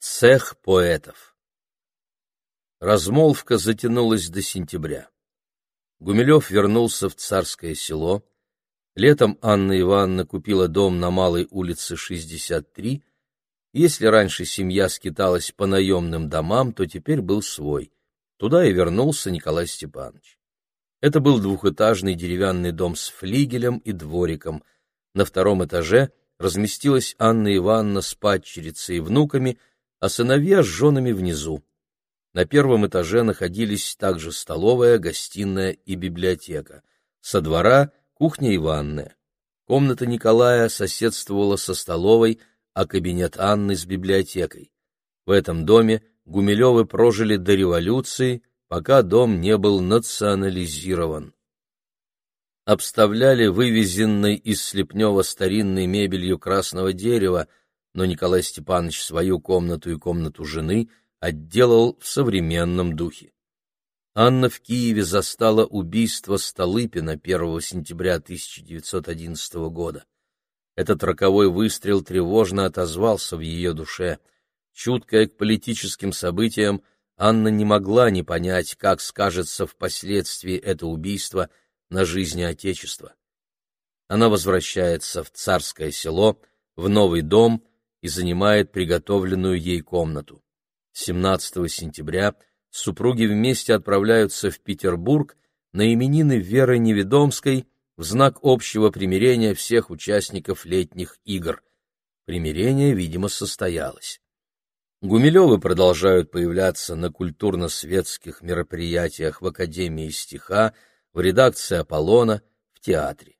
Цех поэтов Размолвка затянулась до сентября. Гумилев вернулся в царское село. Летом Анна Ивановна купила дом на Малой улице 63. Если раньше семья скиталась по наемным домам, то теперь был свой. Туда и вернулся Николай Степанович. Это был двухэтажный деревянный дом с флигелем и двориком. На втором этаже разместилась Анна Ивановна с падчерицей и внуками, а сыновья с женами внизу. На первом этаже находились также столовая, гостиная и библиотека. Со двора — кухня и ванная. Комната Николая соседствовала со столовой, а кабинет Анны с библиотекой. В этом доме Гумилевы прожили до революции, пока дом не был национализирован. Обставляли вывезенной из Слепнева старинной мебелью красного дерева, но Николай Степанович свою комнату и комнату жены отделал в современном духе. Анна в Киеве застала убийство Столыпина 1 сентября 1911 года. Этот роковой выстрел тревожно отозвался в ее душе. Чуткая к политическим событиям, Анна не могла не понять, как скажется впоследствии это убийство на жизни Отечества. Она возвращается в царское село, в новый дом и занимает приготовленную ей комнату. 17 сентября супруги вместе отправляются в Петербург на именины Веры Неведомской в знак общего примирения всех участников летних игр. Примирение, видимо, состоялось. Гумилевы продолжают появляться на культурно-светских мероприятиях в Академии стиха, в редакции «Аполлона», в театре.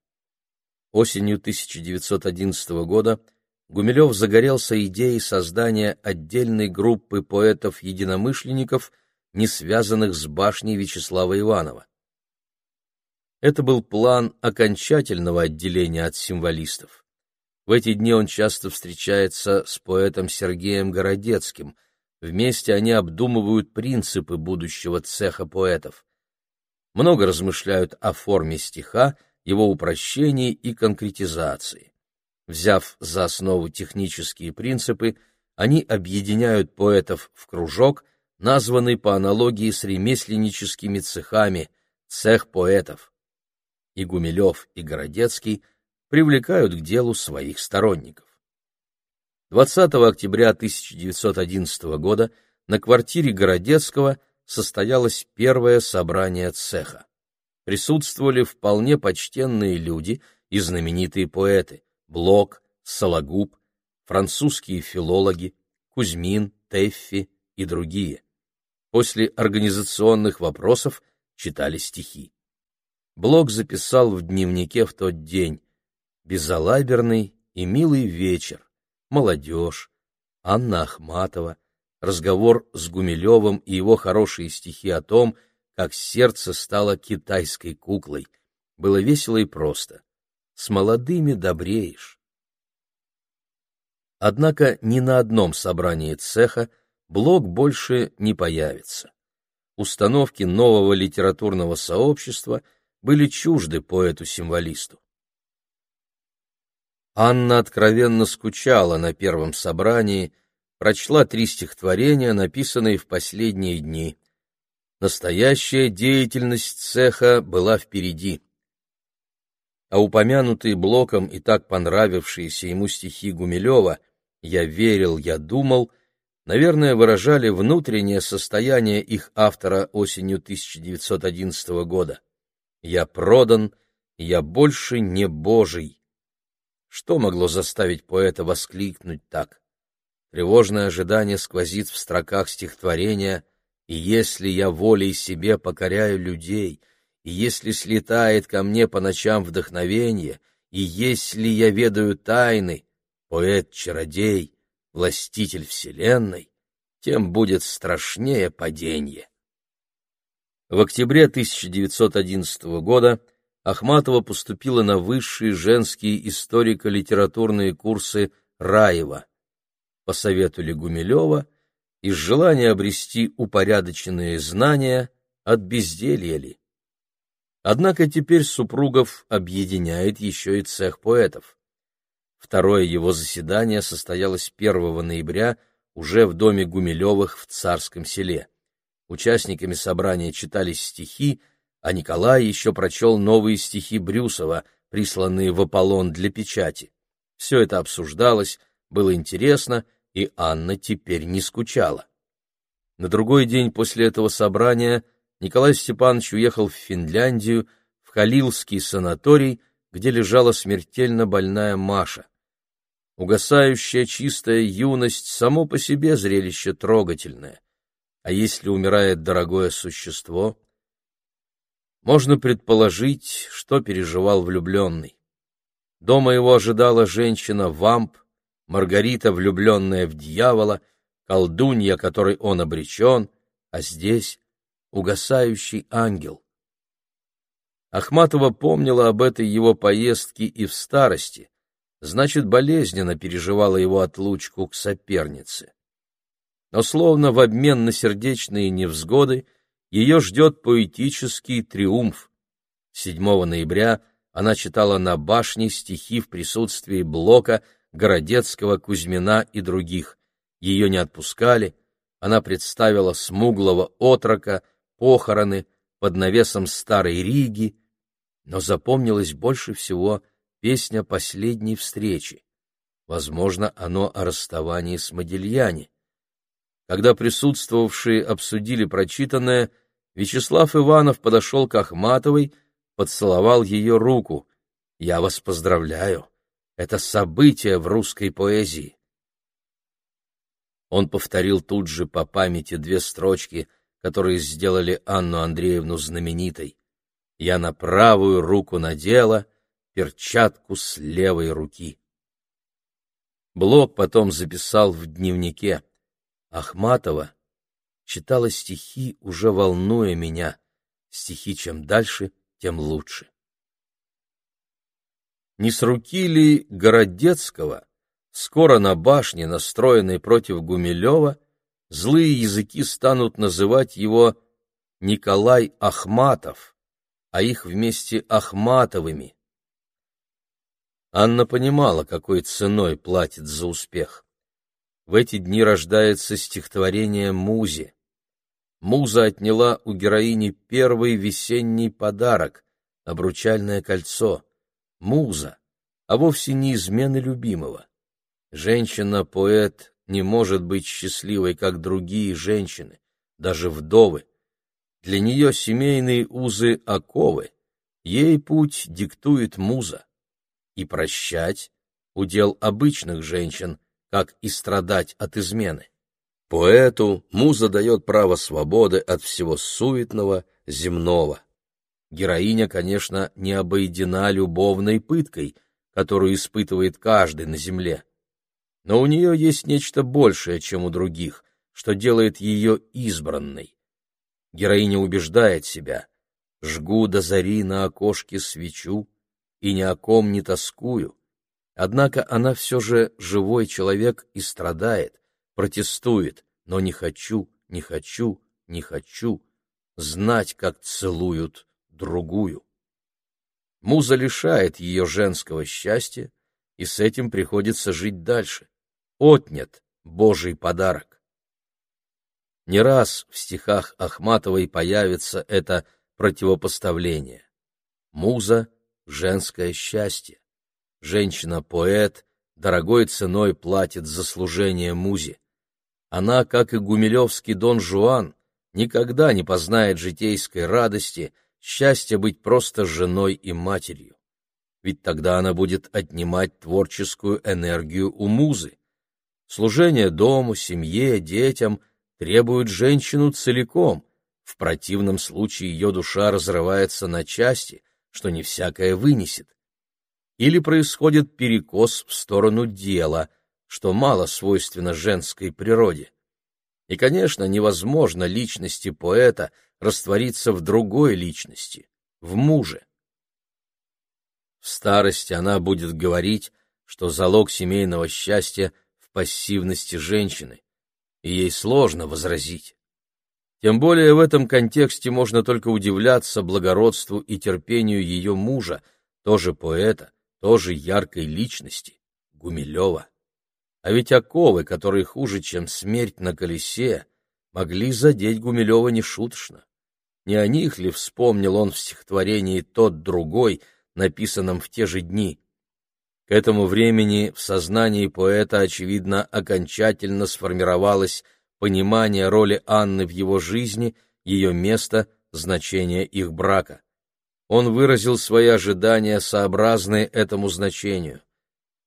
Осенью 1911 года Гумилев загорелся идеей создания отдельной группы поэтов-единомышленников, не связанных с башней Вячеслава Иванова. Это был план окончательного отделения от символистов. В эти дни он часто встречается с поэтом Сергеем Городецким. Вместе они обдумывают принципы будущего цеха поэтов. Много размышляют о форме стиха, его упрощении и конкретизации. Взяв за основу технические принципы, они объединяют поэтов в кружок, названный по аналогии с ремесленническими цехами «цех поэтов». И Гумилев, и Городецкий – привлекают к делу своих сторонников. 20 октября 1911 года на квартире Городецкого состоялось первое собрание цеха. Присутствовали вполне почтенные люди и знаменитые поэты Блок, Сологуб, французские филологи, Кузьмин, Теффи и другие. После организационных вопросов читали стихи. Блок записал в дневнике в тот день безалаберный и милый вечер, молодежь, Анна Ахматова, разговор с Гумилевым и его хорошие стихи о том, как сердце стало китайской куклой. Было весело и просто. С молодыми добреешь. Однако ни на одном собрании цеха блок больше не появится. Установки нового литературного сообщества были чужды поэту-символисту. Анна откровенно скучала на первом собрании, прочла три стихотворения, написанные в последние дни. Настоящая деятельность цеха была впереди. А упомянутые Блоком и так понравившиеся ему стихи Гумилева «Я верил, я думал», наверное, выражали внутреннее состояние их автора осенью 1911 года. «Я продан, я больше не Божий». Что могло заставить поэта воскликнуть так? Тревожное ожидание сквозит в строках стихотворения «И если я волей себе покоряю людей, и если слетает ко мне по ночам вдохновение, и если я ведаю тайны, поэт-чародей, властитель вселенной, тем будет страшнее падение». В октябре 1911 года Ахматова поступила на высшие женские историко-литературные курсы Раева. По совету Легумилева, из желания обрести упорядоченные знания от безделья ли. Однако теперь супругов объединяет еще и цех поэтов. Второе его заседание состоялось 1 ноября уже в доме Гумилевых в Царском селе. Участниками собрания читались стихи, а Николай еще прочел новые стихи Брюсова, присланные в Аполлон для печати. Все это обсуждалось, было интересно, и Анна теперь не скучала. На другой день после этого собрания Николай Степанович уехал в Финляндию, в Халилский санаторий, где лежала смертельно больная Маша. Угасающая чистая юность — само по себе зрелище трогательное. А если умирает дорогое существо, можно предположить, что переживал влюбленный. Дома его ожидала женщина-вамп, Маргарита, влюбленная в дьявола, колдунья, которой он обречен, а здесь угасающий ангел. Ахматова помнила об этой его поездке и в старости, значит, болезненно переживала его отлучку к сопернице. Но словно в обмен на сердечные невзгоды ее ждет поэтический триумф. 7 ноября она читала на башне стихи в присутствии Блока, Городецкого, Кузьмина и других. Ее не отпускали, она представила смуглого отрока, похороны под навесом старой Риги, но запомнилась больше всего песня последней встречи. Возможно, оно о расставании с Модельяне. Когда присутствовавшие обсудили прочитанное, Вячеслав Иванов подошел к Ахматовой, поцеловал ее руку. «Я вас поздравляю! Это событие в русской поэзии!» Он повторил тут же по памяти две строчки, которые сделали Анну Андреевну знаменитой. «Я на правую руку надела перчатку с левой руки». Блок потом записал в дневнике. Ахматова читала стихи, уже волнуя меня. Стихи чем дальше, тем лучше. Не с руки ли Городецкого скоро на башне, настроенной против Гумилева, злые языки станут называть его Николай Ахматов, а их вместе Ахматовыми. Анна понимала, какой ценой платит за успех. В эти дни рождается стихотворение «Музе». Муза отняла у героини первый весенний подарок — обручальное кольцо. Муза, а вовсе не измены любимого. Женщина-поэт не может быть счастливой, как другие женщины, даже вдовы. Для нее семейные узы — оковы, ей путь диктует муза. И прощать — удел обычных женщин — как и страдать от измены. Поэту муза дает право свободы от всего суетного, земного. Героиня, конечно, не обойдена любовной пыткой, которую испытывает каждый на земле. Но у нее есть нечто большее, чем у других, что делает ее избранной. Героиня убеждает себя «жгу до зари на окошке свечу и ни о ком не тоскую, Однако она все же живой человек и страдает, протестует, но не хочу, не хочу, не хочу знать, как целуют другую. Муза лишает ее женского счастья, и с этим приходится жить дальше. Отнят Божий подарок. Не раз в стихах Ахматовой появится это противопоставление. Муза — женское счастье. Женщина-поэт дорогой ценой платит за служение музе. Она, как и гумилевский Дон Жуан, никогда не познает житейской радости, счастья быть просто женой и матерью. Ведь тогда она будет отнимать творческую энергию у музы. Служение дому, семье, детям требует женщину целиком, в противном случае ее душа разрывается на части, что не всякое вынесет или происходит перекос в сторону дела, что мало свойственно женской природе. И, конечно, невозможно личности поэта раствориться в другой личности, в муже. В старости она будет говорить, что залог семейного счастья в пассивности женщины, и ей сложно возразить. Тем более в этом контексте можно только удивляться благородству и терпению ее мужа, тоже поэта, тоже яркой личности, Гумилева. А ведь оковы, которые хуже, чем смерть на колесе, могли задеть Гумилева нешуточно. Не о них ли вспомнил он в стихотворении «Тот другой», написанном в те же дни? К этому времени в сознании поэта, очевидно, окончательно сформировалось понимание роли Анны в его жизни, ее места, значение их брака. Он выразил свои ожидания, сообразные этому значению.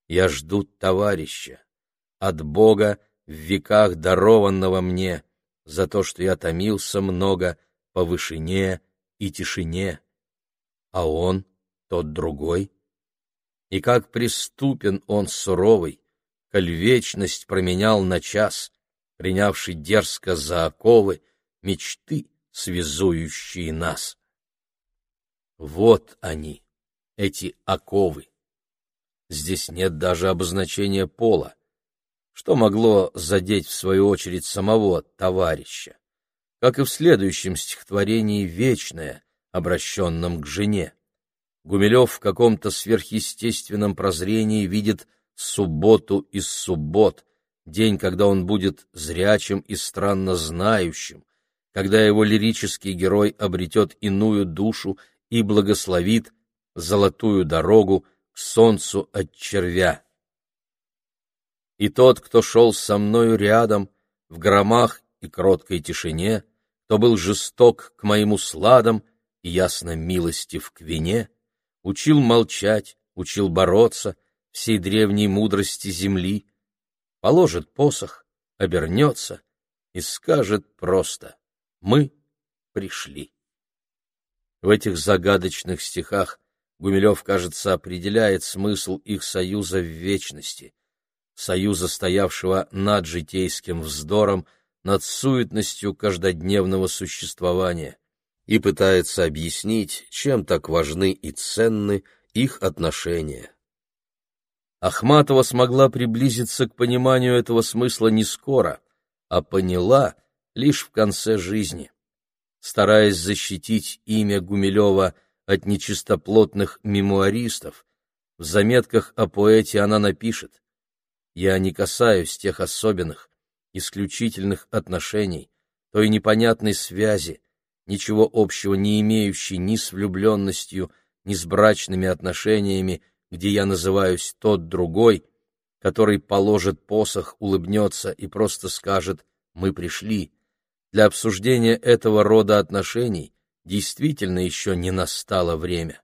«Я жду товарища, от Бога в веках дарованного мне, за то, что я томился много по вышине и тишине. А он, тот другой, и как преступен он суровый, коль вечность променял на час, принявший дерзко за оковы мечты, связующие нас. Вот они, эти оковы. Здесь нет даже обозначения пола, что могло задеть в свою очередь самого товарища, как и в следующем стихотворении «Вечное», обращенном к жене. Гумилев в каком-то сверхъестественном прозрении видит субботу из суббот, день, когда он будет зрячим и странно знающим, когда его лирический герой обретет иную душу и благословит золотую дорогу к солнцу от червя. И тот, кто шел со мною рядом, в громах и кроткой тишине, кто был жесток к моим усладам и ясно милостив к вине, учил молчать, учил бороться всей древней мудрости земли, положит посох, обернется и скажет просто «Мы пришли». В этих загадочных стихах Гумилев, кажется, определяет смысл их союза в вечности, союза, стоявшего над житейским вздором, над суетностью каждодневного существования и пытается объяснить, чем так важны и ценны их отношения. Ахматова смогла приблизиться к пониманию этого смысла не скоро, а поняла лишь в конце жизни. Стараясь защитить имя Гумилева от нечистоплотных мемуаристов, в заметках о поэте она напишет «Я не касаюсь тех особенных, исключительных отношений, той непонятной связи, ничего общего не имеющий ни с влюбленностью, ни с брачными отношениями, где я называюсь тот другой, который положит посох, улыбнется и просто скажет «мы пришли». Для обсуждения этого рода отношений действительно еще не настало время.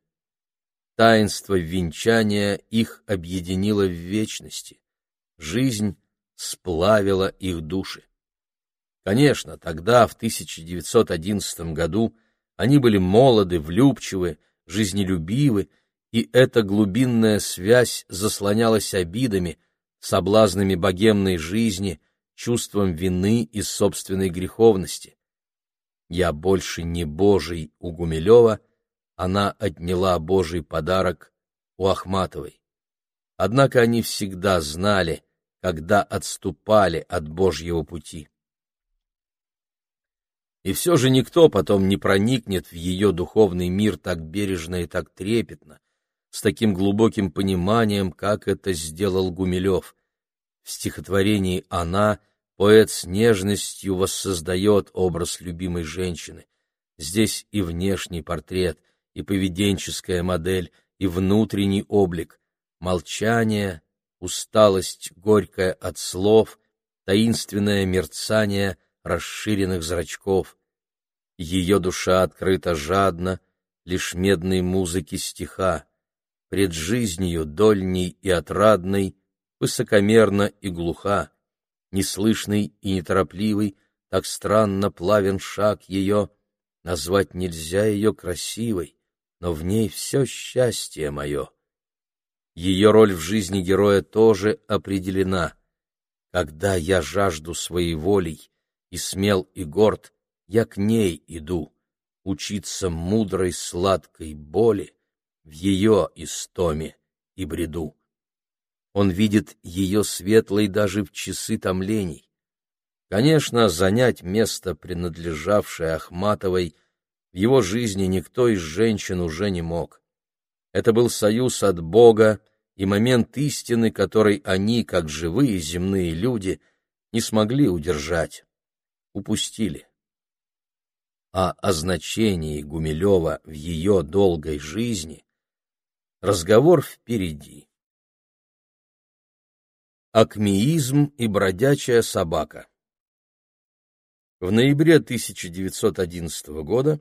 Таинство венчания их объединило в вечности. Жизнь сплавила их души. Конечно, тогда, в 1911 году, они были молоды, влюбчивы, жизнелюбивы, и эта глубинная связь заслонялась обидами, соблазнами богемной жизни, чувством вины и собственной греховности. «Я больше не Божий» у Гумилева, она отняла Божий подарок у Ахматовой. Однако они всегда знали, когда отступали от Божьего пути и все же никто потом не проникнет в ее духовный мир так бережно и так трепетно, с таким глубоким пониманием, как это сделал Гумилев. В стихотворении «Она» поэт с нежностью воссоздает образ любимой женщины. Здесь и внешний портрет, и поведенческая модель, и внутренний облик, молчание, усталость горькая от слов, таинственное мерцание — расширенных зрачков. Ее душа открыта жадно, лишь медной музыки стиха, пред жизнью дольней и отрадной, высокомерно и глуха, неслышный и неторопливый, так странно плавен шаг ее, назвать нельзя ее красивой, но в ней все счастье мое. Ее роль в жизни героя тоже определена. Когда я жажду своей волей, и смел и горд, я к ней иду, учиться мудрой сладкой боли в ее истоме и бреду. Он видит ее светлой даже в часы томлений. Конечно, занять место, принадлежавшее Ахматовой, в его жизни никто из женщин уже не мог. Это был союз от Бога и момент истины, который они, как живые земные люди, не смогли удержать, упустили. А о значении Гумилева в ее долгой жизни разговор впереди. Акмеизм и бродячая собака В ноябре 1911 года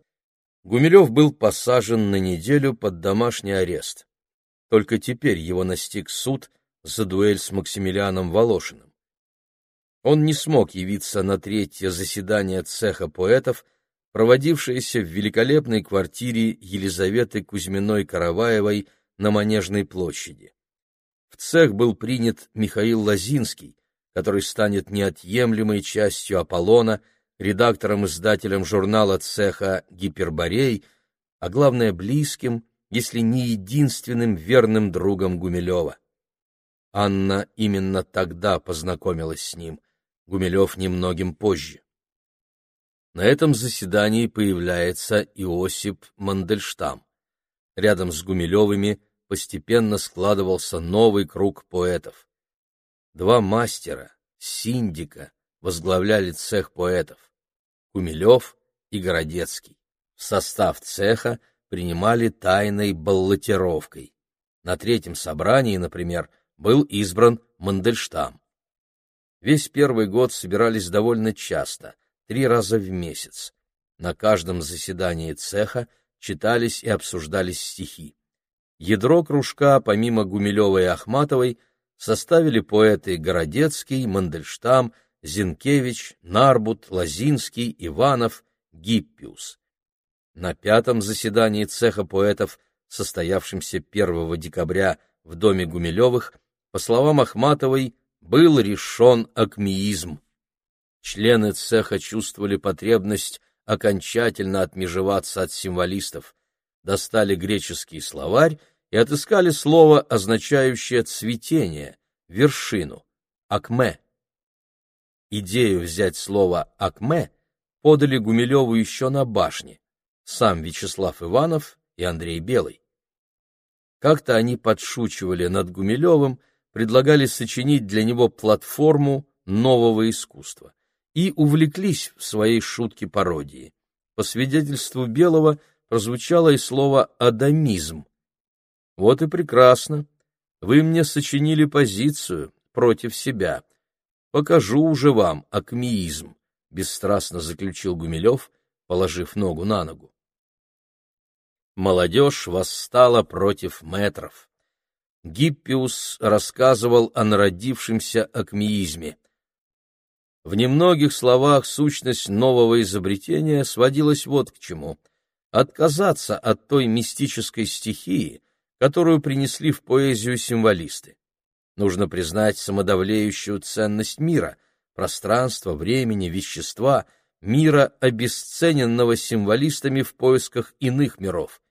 Гумилев был посажен на неделю под домашний арест. Только теперь его настиг суд за дуэль с Максимилианом Волошиным. Он не смог явиться на третье заседание цеха поэтов, проводившееся в великолепной квартире Елизаветы Кузьминой-Караваевой на Манежной площади. В цех был принят Михаил Лазинский, который станет неотъемлемой частью Аполлона – редактором-издателем журнала цеха «Гиперборей», а главное, близким, если не единственным верным другом Гумилева. Анна именно тогда познакомилась с ним, Гумилев немногим позже. На этом заседании появляется Иосип Мандельштам. Рядом с Гумилевыми постепенно складывался новый круг поэтов. Два мастера, синдика, возглавляли цех поэтов. Кумилев и Городецкий. В состав цеха принимали тайной баллотировкой. На третьем собрании, например, был избран Мандельштам. Весь первый год собирались довольно часто, три раза в месяц. На каждом заседании цеха читались и обсуждались стихи. Ядро кружка, помимо Гумилева и Ахматовой, составили поэты Городецкий, Мандельштам, Зинкевич, Нарбут, Лазинский, Иванов, Гиппиус. На пятом заседании цеха поэтов, состоявшемся 1 декабря в доме Гумилевых, по словам Ахматовой, был решен акмеизм. Члены цеха чувствовали потребность окончательно отмежеваться от символистов, достали греческий словарь и отыскали слово, означающее цветение, вершину, акме. Идею взять слово «акме» подали Гумилеву еще на башне, сам Вячеслав Иванов и Андрей Белый. Как-то они подшучивали над Гумилевым, предлагали сочинить для него платформу нового искусства и увлеклись в своей шутке-пародии. По свидетельству Белого прозвучало и слово «адамизм». Вот и прекрасно. Вы мне сочинили позицию против себя — Покажу уже вам акмеизм, — бесстрастно заключил Гумилев, положив ногу на ногу. Молодежь восстала против метров. Гиппиус рассказывал о народившемся акмеизме. В немногих словах сущность нового изобретения сводилась вот к чему — отказаться от той мистической стихии, которую принесли в поэзию символисты. Нужно признать самодавлеющую ценность мира, пространства, времени, вещества, мира, обесцененного символистами в поисках иных миров.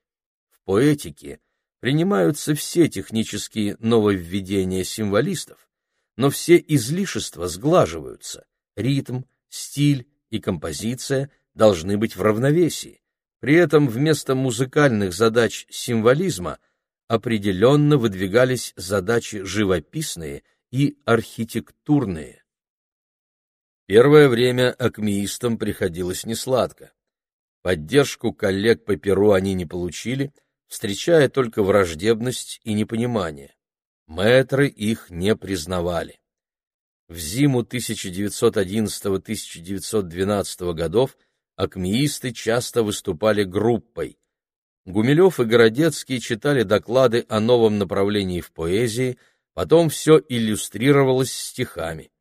В поэтике принимаются все технические нововведения символистов, но все излишества сглаживаются, ритм, стиль и композиция должны быть в равновесии. При этом вместо музыкальных задач символизма – определенно выдвигались задачи живописные и архитектурные. Первое время акмеистам приходилось несладко. Поддержку коллег по перу они не получили, встречая только враждебность и непонимание. Мэтры их не признавали. В зиму 1911-1912 годов акмеисты часто выступали группой, Гумилев и Городецкий читали доклады о новом направлении в поэзии, потом все иллюстрировалось стихами.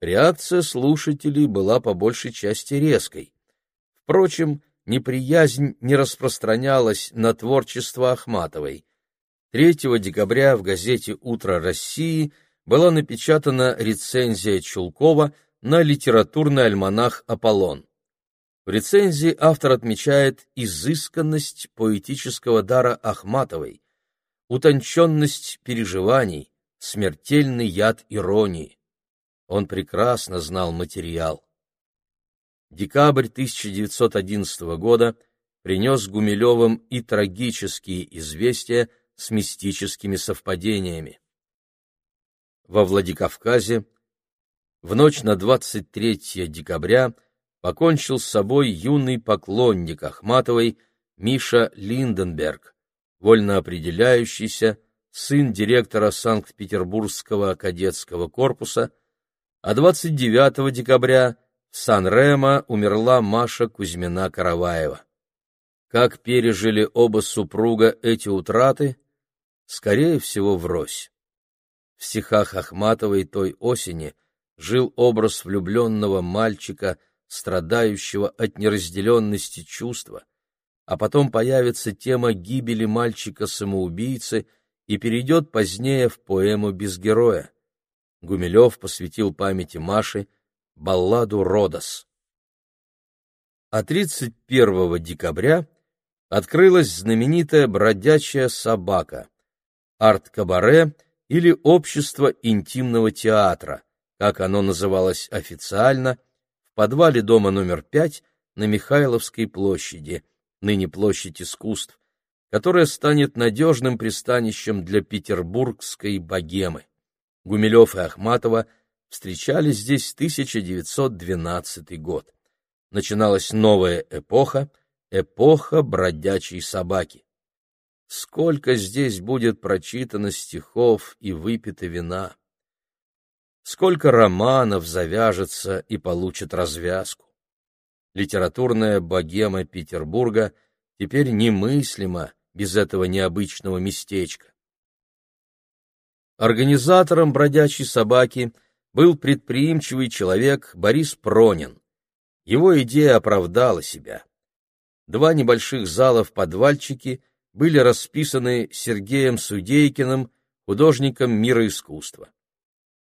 Реакция слушателей была по большей части резкой. Впрочем, неприязнь не распространялась на творчество Ахматовой. 3 декабря в газете «Утро России» была напечатана рецензия Чулкова на литературный альманах «Аполлон». В рецензии автор отмечает изысканность поэтического дара Ахматовой, утонченность переживаний, смертельный яд иронии. Он прекрасно знал материал. Декабрь 1911 года принес Гумилевым и трагические известия, с мистическими совпадениями. Во Владикавказе в ночь на 23 декабря покончил с собой юный поклонник Ахматовой Миша Линденберг, вольно определяющийся, сын директора Санкт-Петербургского кадетского корпуса, а 29 декабря в Сан-Ремо умерла Маша Кузьмина-Караваева. Как пережили оба супруга эти утраты? Скорее всего, врозь. В стихах Ахматовой той осени жил образ влюбленного мальчика, страдающего от неразделенности чувства, а потом появится тема гибели мальчика-самоубийцы и перейдет позднее в поэму «Без героя». Гумилев посвятил памяти Маши балладу «Родос». А 31 декабря открылась знаменитая бродячая собака, арт-кабаре или общество интимного театра, как оно называлось официально, в подвале дома номер 5 на Михайловской площади, ныне площадь искусств, которая станет надежным пристанищем для петербургской богемы. Гумилев и Ахматова встречались здесь 1912 год. Начиналась новая эпоха, эпоха бродячей собаки. Сколько здесь будет прочитано стихов и выпито вина! сколько романов завяжется и получит развязку. Литературная богема Петербурга теперь немыслима без этого необычного местечка. Организатором бродячей собаки был предприимчивый человек Борис Пронин. Его идея оправдала себя. Два небольших зала в подвальчике были расписаны Сергеем Судейкиным, художником мира искусства.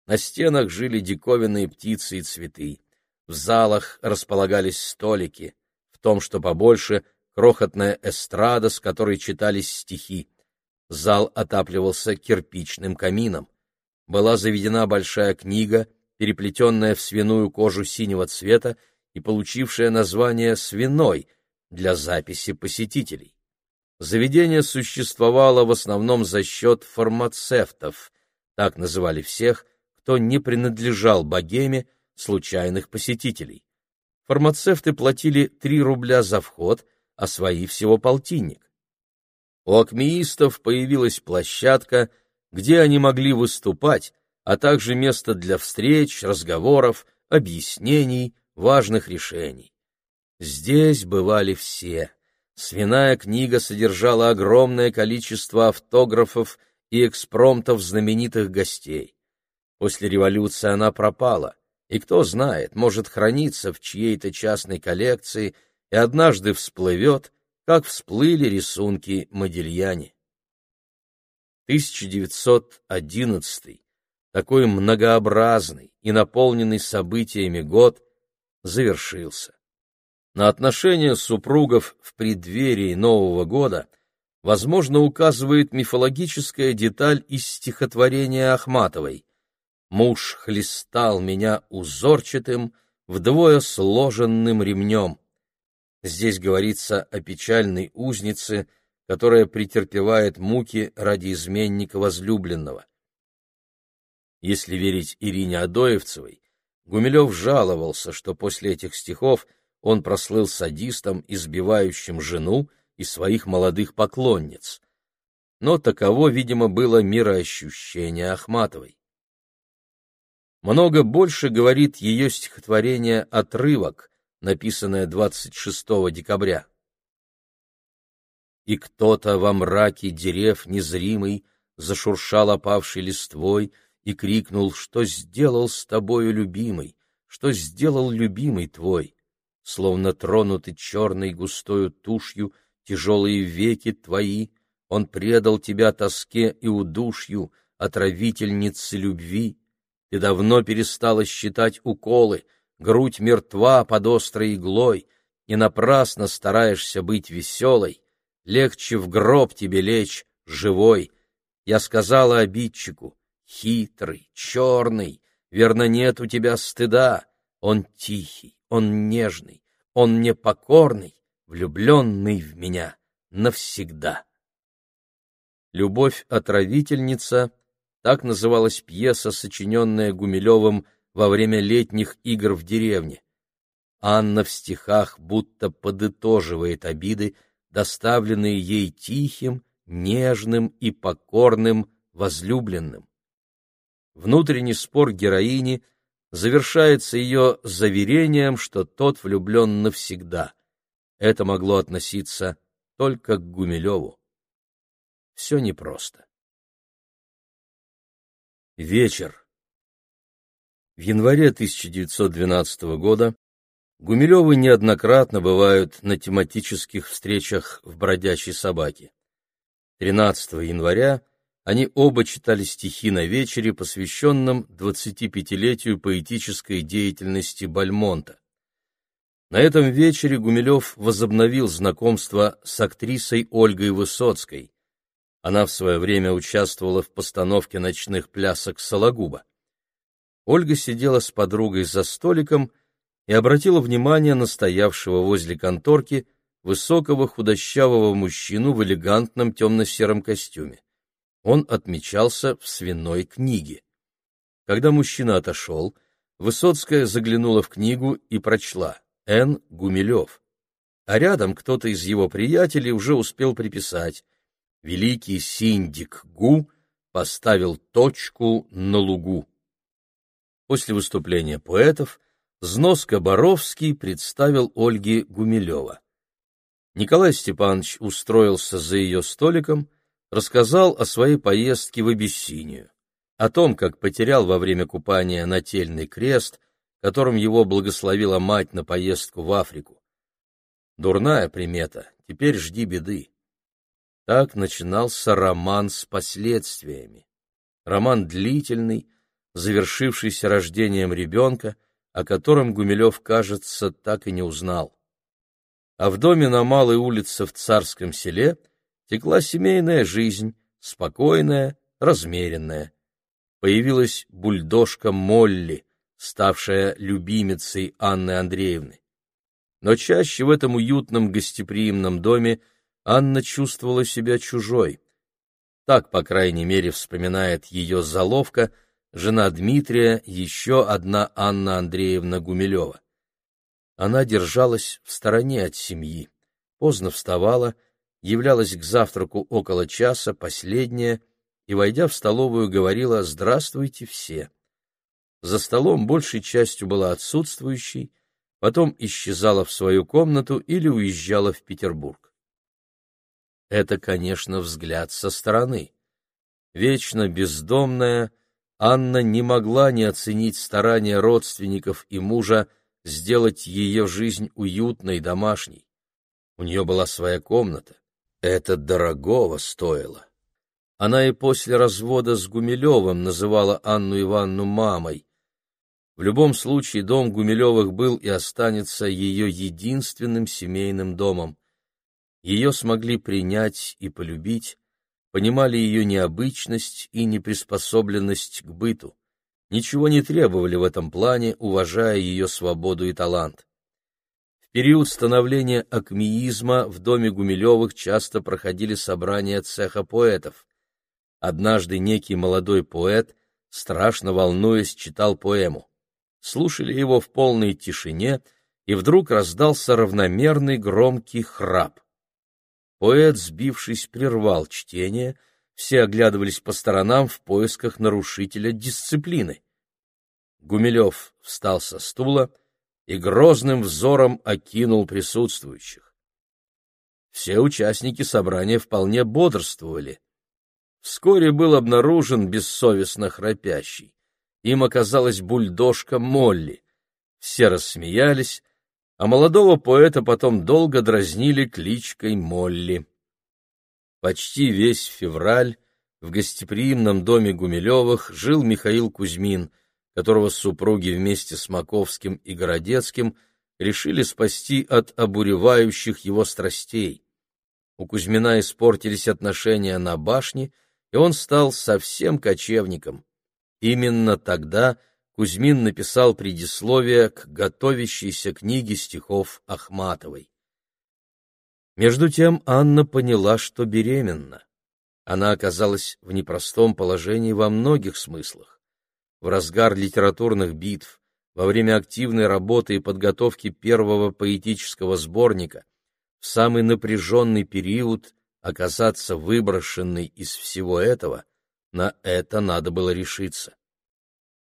На стенах жили диковинные птицы и цветы. В залах располагались столики, в том, что побольше, крохотная эстрада, с которой читались стихи. Зал отапливался кирпичным камином. Была заведена большая книга, переплетенная в свиную кожу синего цвета и получившая название «Свиной» для записи посетителей. Заведение существовало в основном за счет фармацевтов, так называли всех, кто не принадлежал богеме случайных посетителей. Фармацевты платили 3 рубля за вход, а свои всего полтинник. У акмеистов появилась площадка, где они могли выступать, а также место для встреч, разговоров, объяснений, важных решений. Здесь бывали все. Свиная книга содержала огромное количество автографов и экспромтов знаменитых гостей. После революции она пропала, и кто знает, может храниться в чьей-то частной коллекции и однажды всплывет, как всплыли рисунки Модильяни. 1911, такой многообразный и наполненный событиями год, завершился. На отношения супругов в преддверии Нового года, возможно, указывает мифологическая деталь из стихотворения Ахматовой Муж хлестал меня узорчатым, вдвое сложенным ремнем. Здесь говорится о печальной узнице, которая претерпевает муки ради изменника возлюбленного. Если верить Ирине Адоевцевой, Гумилев жаловался, что после этих стихов он прослыл садистом, избивающим жену и своих молодых поклонниц. Но таково, видимо, было мироощущение Ахматовой. Много больше говорит ее стихотворение «Отрывок», написанное 26 декабря. И кто-то во мраке дерев незримый зашуршал опавшей листвой и крикнул, что сделал с тобою любимый, что сделал любимый твой. Словно тронуты черной густою тушью тяжелые веки твои, он предал тебя тоске и удушью, отравительницы любви, ты давно перестала считать уколы, грудь мертва под острой иглой, и напрасно стараешься быть веселой. Легче в гроб тебе лечь, живой. Я сказала обидчику, хитрый, черный, верно, нет у тебя стыда. Он тихий, он нежный, он непокорный, влюбленный в меня навсегда. «Любовь-отравительница» — так называлась пьеса, сочиненная Гумилевым во время летних игр в деревне. Анна в стихах будто подытоживает обиды, доставленные ей тихим, нежным и покорным возлюбленным. Внутренний спор героини завершается ее заверением, что тот влюблен навсегда. Это могло относиться только к Гумилеву. Все непросто. Вечер. В январе 1912 года Гумилевы неоднократно бывают на тематических встречах в «Бродячей собаке». 13 января они оба читали стихи на вечере, посвященном 25-летию поэтической деятельности Бальмонта. На этом вечере Гумилев возобновил знакомство с актрисой Ольгой Высоцкой. Она в свое время участвовала в постановке ночных плясок Сологуба. Ольга сидела с подругой за столиком и обратила внимание на стоявшего возле конторки высокого худощавого мужчину в элегантном темно-сером костюме. Он отмечался в свиной книге. Когда мужчина отошел, Высоцкая заглянула в книгу и прочла «Н. Гумилев». А рядом кто-то из его приятелей уже успел приписать «Великий синдик Гу поставил точку на лугу». После выступления поэтов Зноска Боровский представил Ольге Гумилева. Николай Степанович устроился за ее столиком, рассказал о своей поездке в Абиссинию, о том, как потерял во время купания нательный крест, которым его благословила мать на поездку в Африку. Дурная примета, теперь жди беды. Так начинался роман с последствиями. Роман длительный, завершившийся рождением ребенка, о котором Гумилев, кажется, так и не узнал а в доме на Малой улице в Царском селе текла семейная жизнь, спокойная, размеренная. Появилась бульдожка Молли, ставшая любимицей Анны Андреевны. Но чаще в этом уютном гостеприимном доме Анна чувствовала себя чужой. Так, по крайней мере, вспоминает ее заловка, жена Дмитрия, еще одна Анна Андреевна Гумилева. Она держалась в стороне от семьи, поздно вставала, являлась к завтраку около часа, последняя, и, войдя в столовую, говорила «Здравствуйте все». За столом большей частью была отсутствующей, потом исчезала в свою комнату или уезжала в Петербург. Это, конечно, взгляд со стороны. Вечно бездомная, Анна не могла не оценить старания родственников и мужа сделать ее жизнь уютной, домашней. У нее была своя комната. Это дорогого стоило. Она и после развода с Гумилевым называла Анну Ивановну мамой. В любом случае дом Гумилевых был и останется ее единственным семейным домом. Ее смогли принять и полюбить, понимали ее необычность и неприспособленность к быту ничего не требовали в этом плане, уважая ее свободу и талант. В период становления акмеизма в доме Гумилевых часто проходили собрания цеха поэтов. Однажды некий молодой поэт, страшно волнуясь, читал поэму. Слушали его в полной тишине, и вдруг раздался равномерный громкий храп. Поэт, сбившись, прервал чтение — все оглядывались по сторонам в поисках нарушителя дисциплины. Гумилев встал со стула и грозным взором окинул присутствующих. Все участники собрания вполне бодрствовали. Вскоре был обнаружен бессовестно храпящий. Им оказалась бульдожка Молли. Все рассмеялись, а молодого поэта потом долго дразнили кличкой Молли. Почти весь февраль в гостеприимном доме Гумилевых жил Михаил Кузьмин, которого супруги вместе с Маковским и Городецким решили спасти от обуревающих его страстей. У Кузьмина испортились отношения на башне, и он стал совсем кочевником. Именно тогда Кузьмин написал предисловие к готовящейся книге стихов Ахматовой. Между тем Анна поняла, что беременна. Она оказалась в непростом положении во многих смыслах. В разгар литературных битв, во время активной работы и подготовки первого поэтического сборника, в самый напряженный период оказаться выброшенной из всего этого, на это надо было решиться.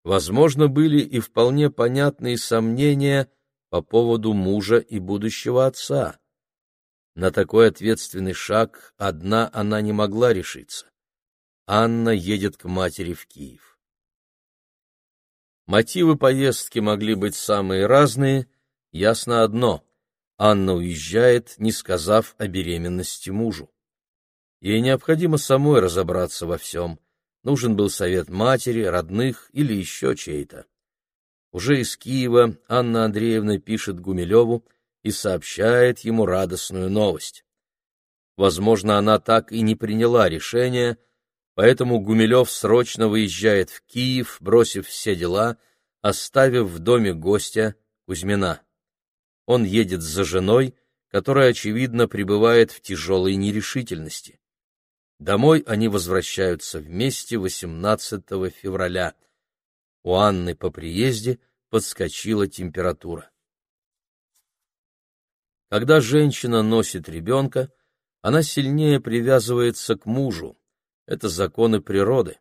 Возможно, были и вполне понятные сомнения по поводу мужа и будущего отца. На такой ответственный шаг одна она не могла решиться. Анна едет к матери в Киев. Мотивы поездки могли быть самые разные, ясно одно — Анна уезжает, не сказав о беременности мужу. Ей необходимо самой разобраться во всем. Нужен был совет матери, родных или еще чей-то. Уже из Киева Анна Андреевна пишет Гумилеву, и сообщает ему радостную новость. Возможно, она так и не приняла решение, поэтому Гумилев срочно выезжает в Киев, бросив все дела, оставив в доме гостя Кузьмина. Он едет за женой, которая, очевидно, пребывает в тяжелой нерешительности. Домой они возвращаются вместе 18 февраля. У Анны по приезде подскочила температура. Когда женщина носит ребенка, она сильнее привязывается к мужу. Это законы природы.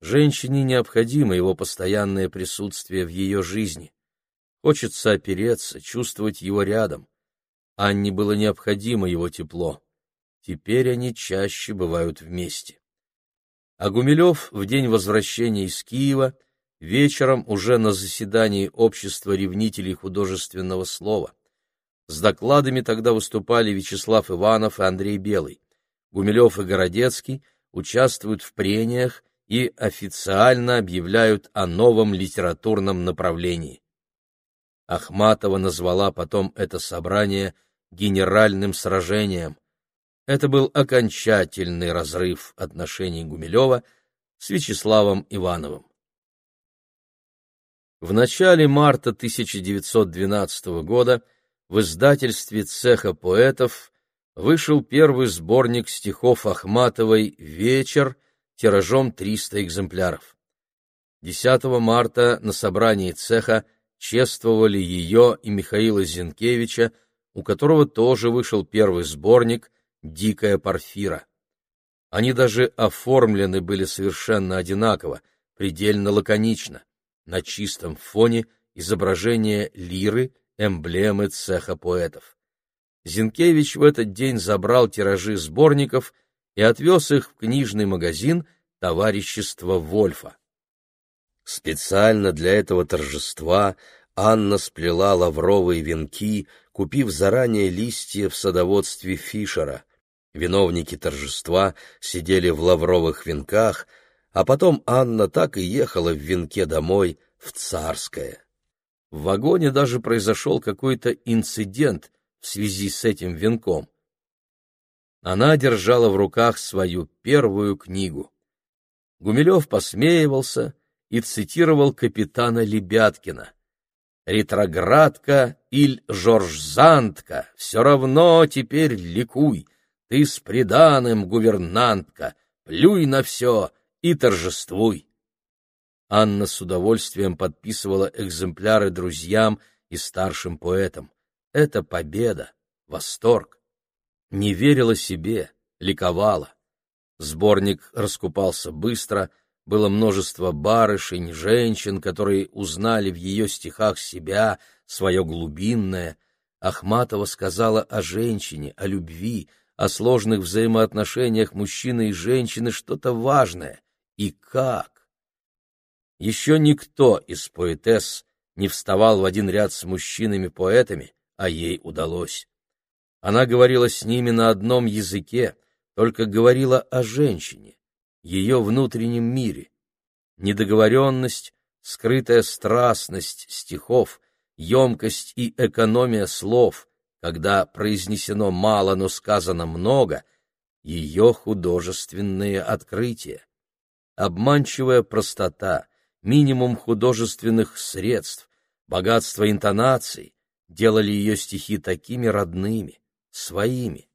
Женщине необходимо его постоянное присутствие в ее жизни. Хочется опереться, чувствовать его рядом. Анне было необходимо его тепло. Теперь они чаще бывают вместе. А Гумилев в день возвращения из Киева вечером уже на заседании Общества ревнителей художественного слова. С докладами тогда выступали Вячеслав Иванов и Андрей Белый. Гумилев и Городецкий участвуют в прениях и официально объявляют о новом литературном направлении. Ахматова назвала потом это собрание генеральным сражением. Это был окончательный разрыв отношений Гумилева с Вячеславом Ивановым. В начале марта 1912 года в издательстве цеха поэтов вышел первый сборник стихов Ахматовой «Вечер» тиражом 300 экземпляров. 10 марта на собрании цеха чествовали ее и Михаила Зинкевича, у которого тоже вышел первый сборник «Дикая Порфира». Они даже оформлены были совершенно одинаково, предельно лаконично. На чистом фоне изображение лиры эмблемы цеха поэтов. Зинкевич в этот день забрал тиражи сборников и отвез их в книжный магазин товарищества Вольфа. Специально для этого торжества Анна сплела лавровые венки, купив заранее листья в садоводстве Фишера. Виновники торжества сидели в лавровых венках, а потом Анна так и ехала в венке домой, в Царское. В вагоне даже произошел какой-то инцидент в связи с этим венком. Она держала в руках свою первую книгу. Гумилев посмеивался и цитировал капитана Лебяткина. «Ретроградка иль жоржзантка, все равно теперь ликуй, ты с приданым гувернантка, плюй на все и торжествуй». Анна с удовольствием подписывала экземпляры друзьям и старшим поэтам. Это победа, восторг. Не верила себе, ликовала. Сборник раскупался быстро, было множество барышень, женщин, которые узнали в ее стихах себя, свое глубинное. Ахматова сказала о женщине, о любви, о сложных взаимоотношениях мужчины и женщины что-то важное. И как? Еще никто из поэтесс не вставал в один ряд с мужчинами-поэтами, а ей удалось. Она говорила с ними на одном языке, только говорила о женщине, ее внутреннем мире. Недоговоренность, скрытая страстность стихов, емкость и экономия слов, когда произнесено мало, но сказано много, ее художественные открытия. Обманчивая простота, минимум художественных средств, богатство интонаций делали ее стихи такими родными, своими.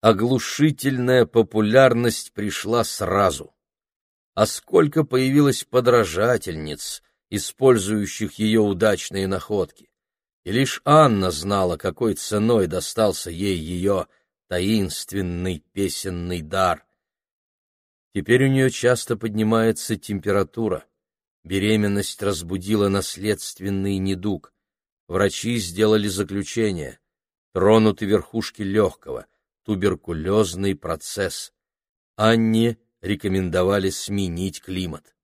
оглушительная популярность пришла сразу. А сколько появилось подражательниц, использующих ее удачные находки. И лишь Анна знала, какой ценой достался ей ее таинственный песенный дар. Теперь у нее часто поднимается температура. Беременность разбудила наследственный недуг. Врачи сделали заключение. Тронуты верхушки легкого, туберкулезный процесс. Анне рекомендовали сменить климат.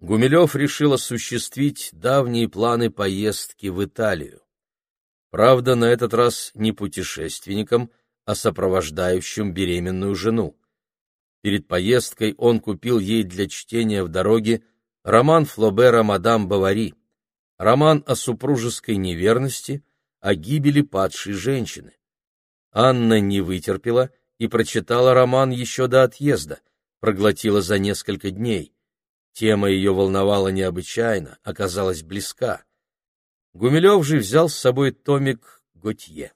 Гумилев решил осуществить давние планы поездки в Италию. Правда, на этот раз не путешественником, а сопровождающим беременную жену. Перед поездкой он купил ей для чтения в дороге роман Флобера «Мадам Бавари», роман о супружеской неверности, о гибели падшей женщины. Анна не вытерпела и прочитала роман еще до отъезда, проглотила за несколько дней. Тема ее волновала необычайно, оказалась близка. Гумилев же взял с собой томик Готье.